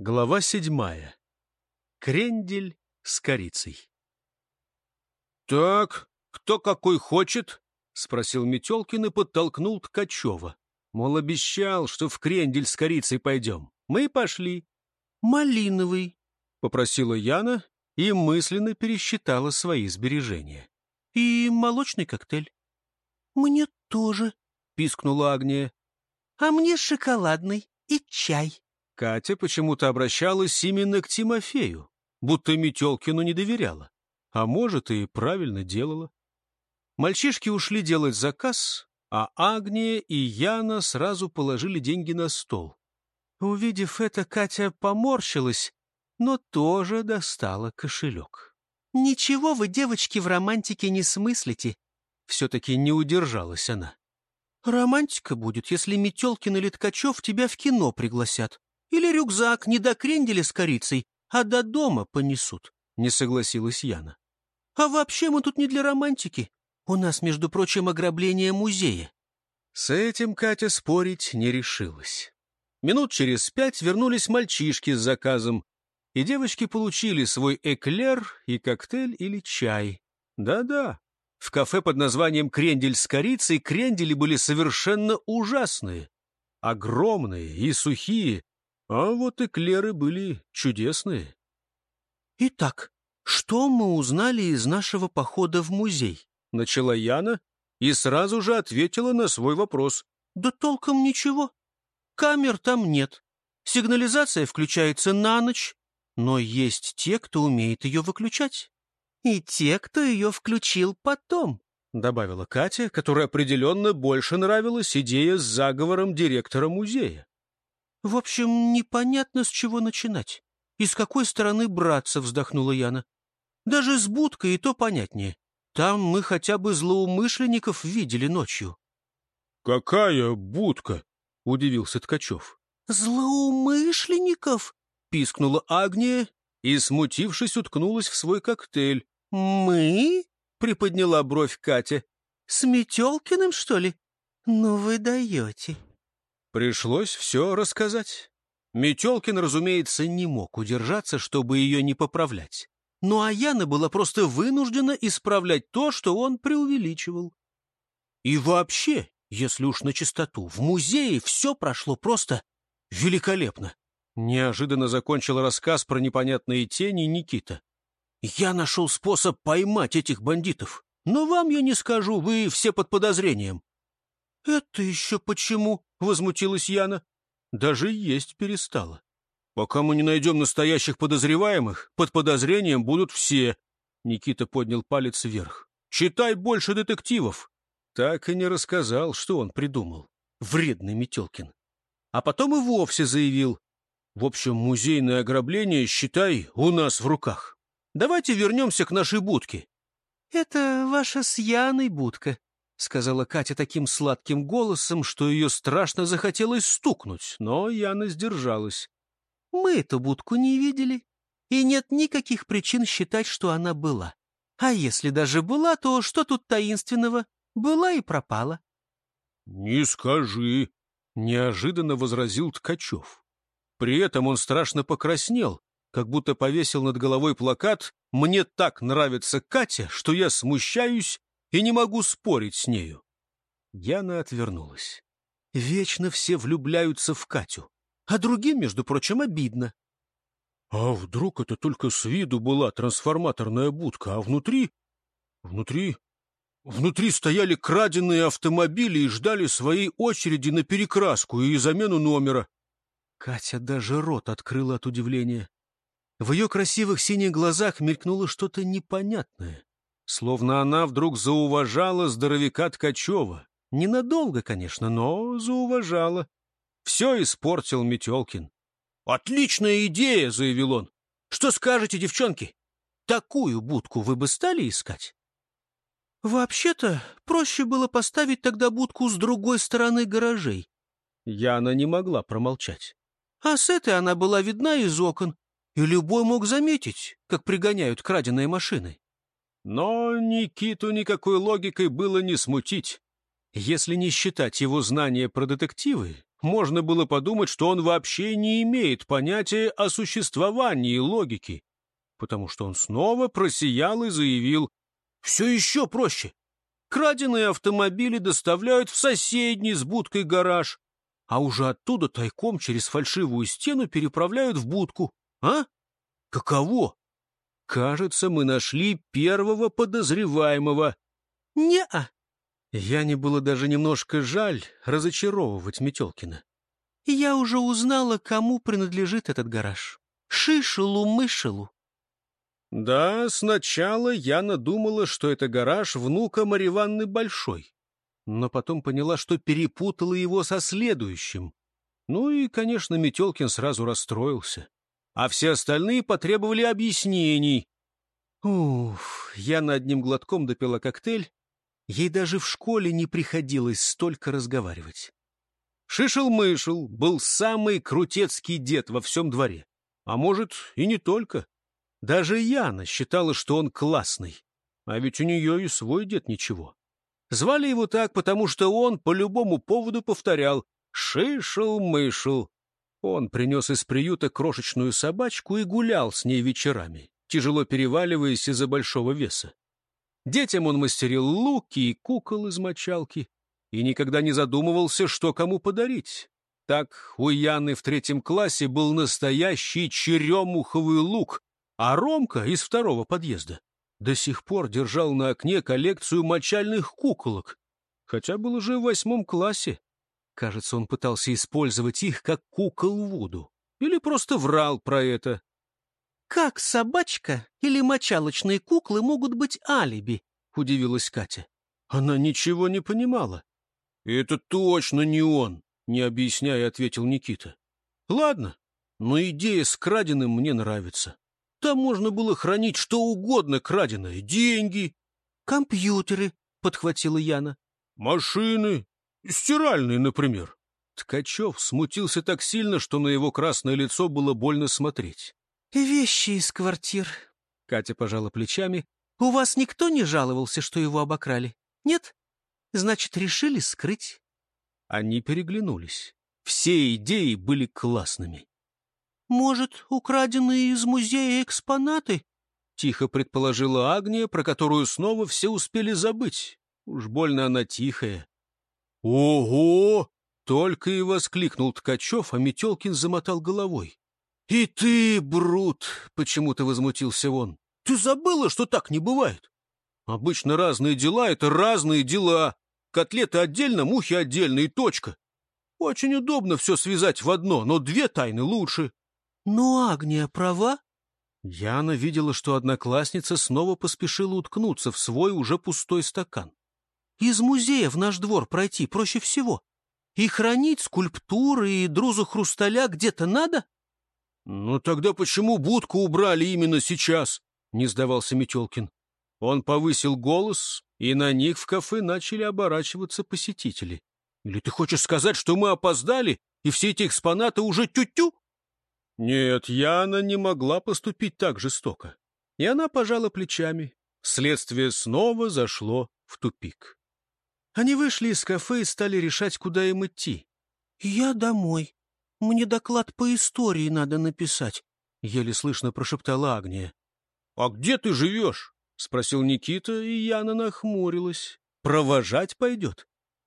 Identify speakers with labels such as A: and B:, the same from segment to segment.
A: Глава седьмая. Крендель с корицей. «Так, кто какой хочет?» — спросил Метелкин и подтолкнул Ткачева. Мол, обещал, что в крендель с корицей пойдем. Мы пошли. «Малиновый», — попросила Яна и мысленно пересчитала свои сбережения. «И молочный коктейль».
B: «Мне тоже», —
A: пискнула Агния.
B: «А мне шоколадный и чай».
A: Катя почему-то обращалась именно к Тимофею, будто Метелкину не доверяла. А может, и правильно делала. Мальчишки ушли делать заказ, а Агния и Яна сразу положили деньги на стол. Увидев это, Катя поморщилась, но тоже достала кошелек.
B: «Ничего вы, девочки, в романтике не смыслите», —
A: все-таки не удержалась она.
B: «Романтика будет, если Метелкин или Ткачев тебя в кино пригласят. Или рюкзак не до кренделя с корицей, а до дома понесут», — не согласилась Яна. «А вообще мы тут не для романтики. У нас, между прочим, ограбление музея».
A: С этим Катя спорить не решилась. Минут через пять вернулись мальчишки с заказом, и девочки получили свой эклер и коктейль или чай. Да-да, в кафе под названием «Крендель с корицей» крендели были совершенно ужасные. Огромные и сухие, а вот эклеры были чудесные.
B: «Итак, что мы узнали из нашего похода в музей?»
A: — начала Яна и сразу же ответила на свой вопрос.
B: «Да толком ничего. Камер там нет. Сигнализация включается на ночь, но есть те, кто умеет ее выключать. И те, кто ее включил потом», —
A: добавила Катя, которой определенно больше нравилась идея с заговором директора музея.
B: В общем, непонятно, с чего начинать. И с какой стороны браться, вздохнула Яна. Даже с будкой и то понятнее. Там мы хотя бы злоумышленников видели ночью.
A: — Какая будка? — удивился Ткачев.
B: — Злоумышленников? — пискнула Агния и, смутившись, уткнулась в свой коктейль. — Мы? — приподняла бровь Катя. — С Метелкиным, что ли? Ну вы даете.
A: Пришлось все рассказать. Метелкин, разумеется, не мог удержаться, чтобы ее не поправлять. Ну а Яна была просто вынуждена исправлять то, что он преувеличивал. И вообще, если уж на чистоту, в музее все прошло просто великолепно. Неожиданно закончил рассказ про непонятные тени Никита. Я нашел способ поймать этих бандитов. Но вам я не скажу, вы все под подозрением.
B: «Это еще почему?» — возмутилась Яна.
A: Даже есть перестала. «Пока мы не найдем настоящих подозреваемых, под подозрением будут все». Никита поднял палец вверх. «Читай больше детективов». Так и не рассказал, что он придумал. Вредный Метелкин. А потом и вовсе заявил. В общем, музейное ограбление, считай, у нас в руках. Давайте вернемся к нашей будке.
B: — Это ваша с Яной будка, — сказала Катя таким сладким голосом, что ее страшно захотелось стукнуть, но Яна сдержалась. «Мы эту будку не видели, и нет никаких причин считать, что она была. А если даже была, то что тут таинственного? Была и пропала».
A: «Не скажи», — неожиданно возразил Ткачев. При этом он страшно покраснел, как будто повесил над головой плакат «Мне так нравится Катя, что я смущаюсь и не могу спорить с нею. Яна отвернулась. Вечно все влюбляются в Катю, а другим, между прочим, обидно. А вдруг это только с виду была трансформаторная будка, а внутри... Внутри... Внутри стояли краденые автомобили и ждали своей очереди на перекраску и замену номера. Катя даже рот открыла от удивления. В ее красивых синих глазах мелькнуло что-то непонятное. Словно она вдруг зауважала здоровяка Ткачева. Ненадолго, конечно, но зауважала. Все испортил Метелкин. «Отличная идея!» — заявил он. «Что скажете, девчонки? Такую будку вы бы стали искать?»
B: «Вообще-то проще было поставить тогда будку с другой стороны гаражей».
A: Яна не могла промолчать.
B: «А с этой она была видна из окон, и любой мог заметить, как пригоняют краденые машины.
A: Но Никиту никакой логикой было не смутить. Если не считать его знания про детективы, можно было подумать, что он вообще не имеет понятия о существовании логики, потому что он снова просиял и заявил «Все еще проще. Краденые автомобили доставляют в соседний с будкой гараж, а уже оттуда тайком через фальшивую стену переправляют в будку. А? Каково? Кажется, мы нашли первого подозреваемого. Не-а. Яне было даже немножко жаль разочаровывать Метелкина. Я уже узнала, кому принадлежит этот гараж. Шишелу-мышелу. Да, сначала Яна думала, что это гараж внука Мариванны Большой, но потом поняла, что перепутала его со следующим. Ну и, конечно, Метелкин сразу расстроился. А все остальные потребовали объяснений. Уф, Яна одним глотком допила коктейль. Ей даже в школе не приходилось столько разговаривать. Шишел-мышел был самый крутецкий дед во всем дворе. А может, и не только. Даже Яна считала, что он классный. А ведь у нее и свой дед ничего. Звали его так, потому что он по любому поводу повторял «Шишел-мышел». Он принес из приюта крошечную собачку и гулял с ней вечерами, тяжело переваливаясь из-за большого веса. Детям он мастерил луки и кукол из мочалки и никогда не задумывался, что кому подарить. Так у Яны в третьем классе был настоящий черемуховый лук, а Ромка из второго подъезда до сих пор держал на окне коллекцию мочальных куколок, хотя был уже в восьмом классе. Кажется, он пытался использовать их как кукол Вуду. Или просто врал про это. «Как собачка или мочалочные куклы могут быть алиби?» — удивилась Катя. Она ничего не понимала. «Это точно не он», — не объясняя, ответил Никита. «Ладно, но идея с краденым мне нравится. Там можно было хранить что угодно краденое. Деньги. Компьютеры, подхватила Яна. Машины. Стиральные, например. Ткачев смутился так сильно, что на его красное лицо было больно смотреть. «Вещи из квартир», — Катя пожала плечами. «У вас никто не жаловался, что его обокрали? Нет? Значит, решили скрыть?» Они переглянулись. Все идеи были классными. «Может, украденные из музея экспонаты?» — тихо предположила Агния, про которую снова все успели забыть. Уж больно она тихая. «Ого!» — только и воскликнул Ткачев, а Метелкин замотал головой. «И ты, Брут!» — почему-то возмутился он. «Ты забыла, что так не бывает? Обычно разные дела — это разные дела. Котлеты отдельно, мухи отдельно и точка. Очень удобно все связать в одно, но две тайны лучше. «Но Агния права?» Яна видела, что одноклассница снова поспешила уткнуться в свой уже пустой стакан. «Из музея в наш двор пройти проще всего. И хранить скульптуры и друзу хрусталя где-то надо?» «Ну тогда почему будку убрали именно сейчас?» — не сдавался Метелкин. Он повысил голос, и на них в кафе начали оборачиваться посетители. «Или ты хочешь сказать, что мы опоздали, и все эти экспонаты уже тю-тю?» Нет, Яна не могла поступить так жестоко. И она пожала плечами. Следствие снова зашло в тупик. Они вышли из кафе и стали решать, куда им идти. «Я домой. Мне доклад по истории надо написать», — еле слышно прошептала Агния. «А где ты живешь?» — спросил Никита, и Яна нахмурилась. «Провожать пойдет?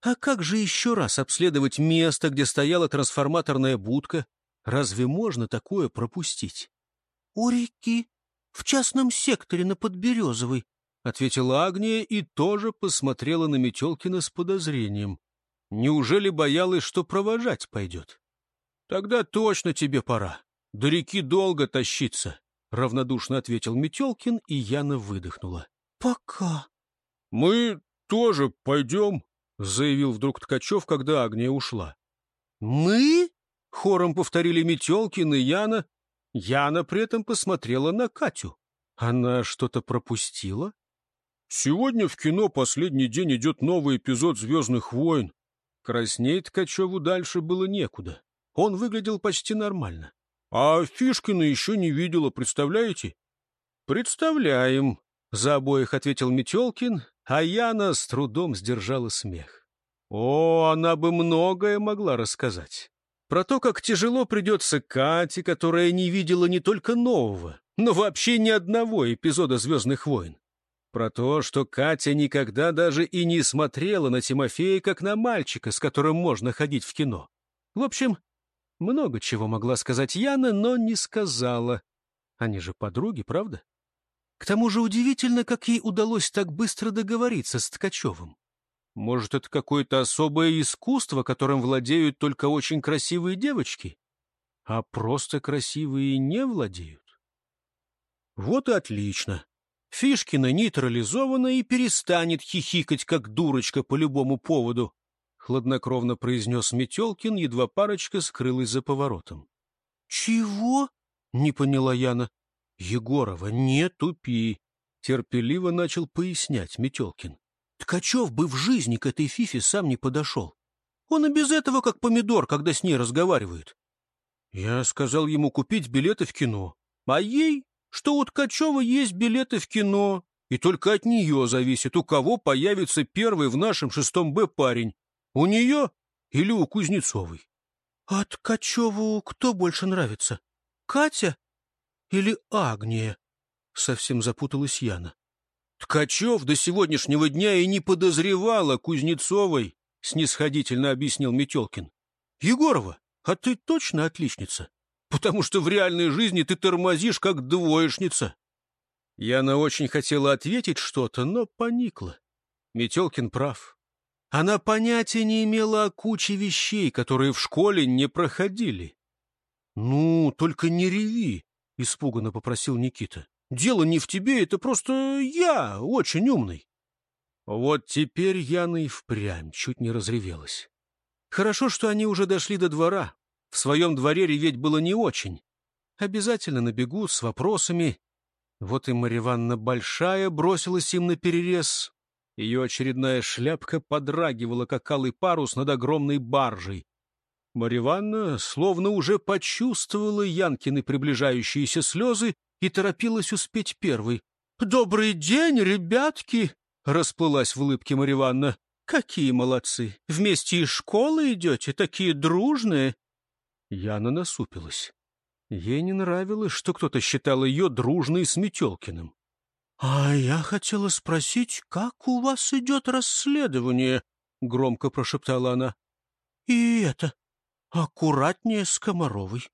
A: А как же еще раз обследовать место, где стояла трансформаторная будка, Разве можно такое пропустить? — У реки, в частном секторе на Подберезовой, — ответила Агния и тоже посмотрела на Метелкина с подозрением. Неужели боялась, что провожать пойдет? — Тогда точно тебе пора. До реки долго тащиться, — равнодушно ответил Метелкин, и Яна выдохнула. — Пока. — Мы тоже пойдем, — заявил вдруг Ткачев, когда Агния ушла. — Мы? Хором повторили Метелкин и Яна. Яна при этом посмотрела на Катю. Она что-то пропустила? Сегодня в кино последний день идет новый эпизод «Звездных войн». Краснеть Ткачеву дальше было некуда. Он выглядел почти нормально. А Фишкина еще не видела, представляете? «Представляем», — за обоих ответил Метелкин, а Яна с трудом сдержала смех. О, она бы многое могла рассказать. Про то, как тяжело придется Кате, которая не видела не только нового, но вообще ни одного эпизода «Звездных войн». Про то, что Катя никогда даже и не смотрела на Тимофея как на мальчика, с которым можно ходить в кино. В общем, много чего могла сказать Яна, но не сказала. Они же подруги, правда? К тому же удивительно, как ей удалось так быстро договориться с Ткачевым. Может, это какое-то особое искусство, которым владеют только очень красивые девочки? А просто красивые не владеют? Вот и отлично. Фишкина нейтрализована и перестанет хихикать, как дурочка по любому поводу, — хладнокровно произнес Метелкин, едва парочка скрылась за поворотом. — Чего? — не поняла Яна. — Егорова, не тупи, — терпеливо начал пояснять Метелкин. Ткачев бы в жизни к этой фифе сам не подошел. Он и без этого как помидор, когда с ней разговаривает. Я сказал ему купить билеты в кино, а ей что у Ткачева есть билеты в кино, и только от нее зависит, у кого появится первый в нашем шестом Б парень, у нее или у Кузнецовой. — А Ткачеву кто больше нравится, Катя или Агния? — совсем запуталась Яна. Ткачев до сегодняшнего дня и не подозревал о Кузнецовой, — снисходительно объяснил Метелкин. — Егорова, а ты точно отличница? Потому что в реальной жизни ты тормозишь, как двоечница. Яна очень хотела ответить что-то, но поникла. Метелкин прав. Она понятия не имела о куче вещей, которые в школе не проходили. — Ну, только не реви, — испуганно попросил Никита. — Дело не в тебе, это просто я очень умный. Вот теперь Яна и впрямь чуть не разревелась. Хорошо, что они уже дошли до двора. В своем дворе реветь было не очень. Обязательно набегут с вопросами. Вот и Марья Ивановна Большая бросилась им на перерез. Ее очередная шляпка подрагивала, как алый парус над огромной баржей. Марья Ивановна словно уже почувствовала Янкины приближающиеся слезы и торопилась успеть первой. — Добрый день, ребятки! — расплылась в улыбке Марья Ивановна. — Какие молодцы! Вместе из школы идете, такие дружные! Яна насупилась. Ей не нравилось, что кто-то считал ее дружной с Метелкиным. — А я хотела спросить, как у вас идет расследование? — громко прошептала она. — И это, аккуратнее с Комаровой.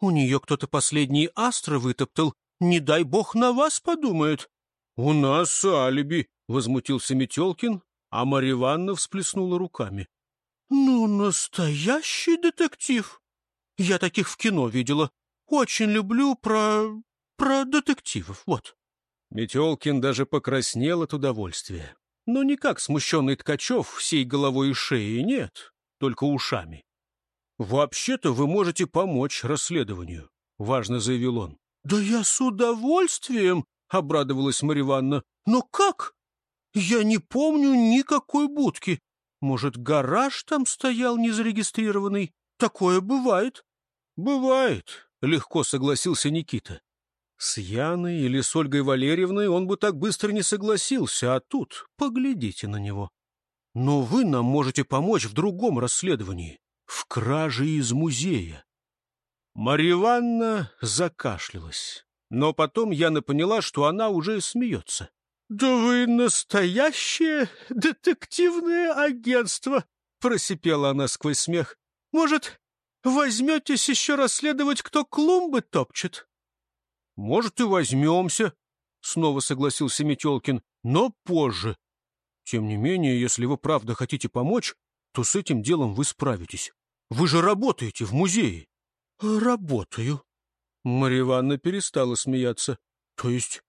A: У нее кто-то последний астро вытоптал. Не дай бог на вас подумает. — У нас алиби, — возмутился Метелкин, а Марья Ивановна всплеснула руками. — Ну, настоящий детектив! Я таких в кино видела. Очень люблю про... про детективов, вот». Метелкин даже покраснел от удовольствия. Но не как смущенный Ткачев всей головой и шеей, нет, только ушами. «Вообще-то вы можете помочь расследованию», — важно заявил он. «Да я с удовольствием», — обрадовалась Марья Ивановна. «Но как? Я не помню никакой будки. Может, гараж там стоял незарегистрированный? Такое бывает». «Бывает», — легко согласился Никита. С Яной или с Ольгой Валерьевной он бы так быстро не согласился, а тут поглядите на него. Но вы нам можете помочь в другом расследовании, в краже из музея. Марья Ивановна закашлялась, но потом Яна поняла, что она уже смеется. — Да вы настоящее детективное агентство! — просипела она сквозь смех. — Может, Возьметесь еще расследовать, кто клумбы топчет? — Может, и возьмемся, — снова согласился Метелкин, — но позже. Тем не менее, если вы правда хотите помочь, то с этим делом вы справитесь. Вы же работаете в музее. — Работаю. Марья Ивановна перестала смеяться. — То есть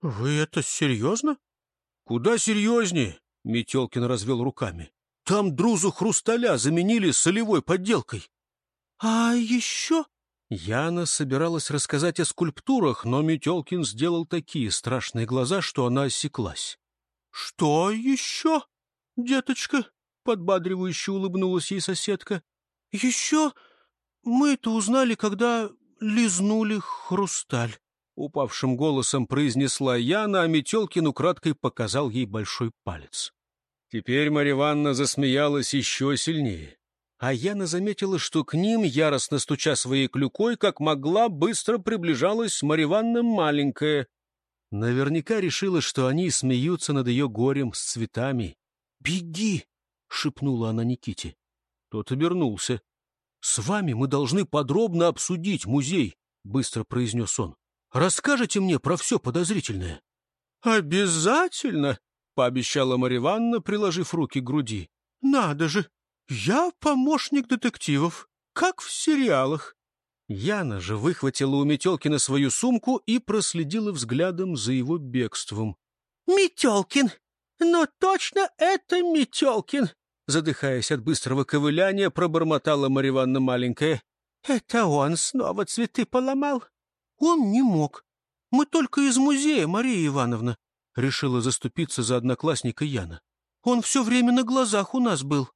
A: вы это серьезно? — Куда серьезнее, — Метелкин развел руками. — Там друзу хрусталя заменили солевой подделкой. «А еще...» Яна собиралась рассказать о скульптурах, но Метелкин сделал такие страшные глаза, что она осеклась. «Что еще, деточка?» — подбадривающе улыбнулась ей соседка. «Еще мы это узнали, когда лизнули хрусталь», — упавшим голосом произнесла Яна, а Метелкин украдкой показал ей большой палец. Теперь Марья Ивановна засмеялась еще сильнее. А Яна заметила, что к ним, яростно стуча своей клюкой, как могла, быстро приближалась Марья Ивановна маленькая. Наверняка решила, что они смеются над ее горем с цветами. «Беги!» — шепнула она Никите. Тот обернулся. «С вами мы должны подробно обсудить музей», — быстро произнес он. «Расскажите мне про все подозрительное». «Обязательно», — пообещала Марья Ивановна, приложив руки к груди. «Надо же! Я помощник детективов, как в сериалах». Яна же выхватила у Метелкина свою сумку и проследила взглядом за его бегством.
B: «Метелкин! Ну точно это Метелкин!» Задыхаясь от быстрого ковыляния, пробормотала Марья Ивановна маленькая. «Это он снова цветы поломал?» «Он не мог. Мы только из музея, Мария Ивановна», — решила заступиться за одноклассника Яна. «Он все время на глазах у нас был».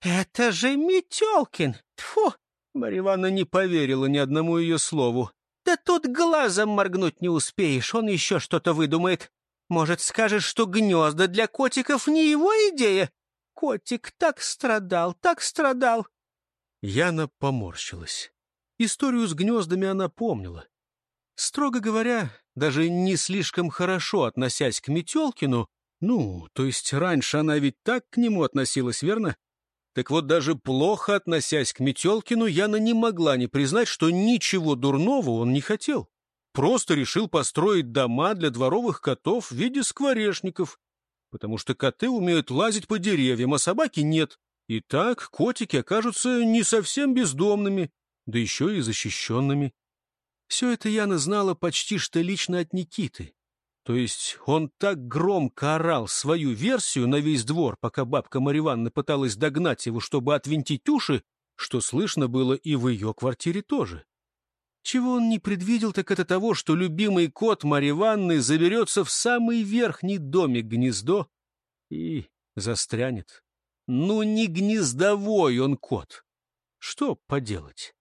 B: «Это же Метелкин! Тьфу!» Марья не поверила ни одному ее слову. «Да тут глазом моргнуть не успеешь, он еще что-то выдумает. Может, скажешь, что гнезда для котиков не его идея? Котик так страдал, так страдал!»
A: Яна поморщилась. Историю с гнездами она помнила. Строго говоря, даже не слишком хорошо относясь к Метелкину, ну, то есть раньше она ведь так к нему относилась, верно? Так вот, даже плохо относясь к Метелкину, Яна не могла не признать, что ничего дурного он не хотел. Просто решил построить дома для дворовых котов в виде скворечников, потому что коты умеют лазить по деревьям, а собаки нет. И так котики окажутся не совсем бездомными, да еще и защищенными. Все это Яна знала почти что лично от Никиты. То есть он так громко орал свою версию на весь двор, пока бабка Мариванна пыталась догнать его, чтобы отвинтить уши, что слышно было и в ее квартире тоже. Чего он не предвидел, так это того, что любимый кот Мариванны заберется в самый верхний домик-гнездо и застрянет. Ну, не гнездовой он кот. Что поделать?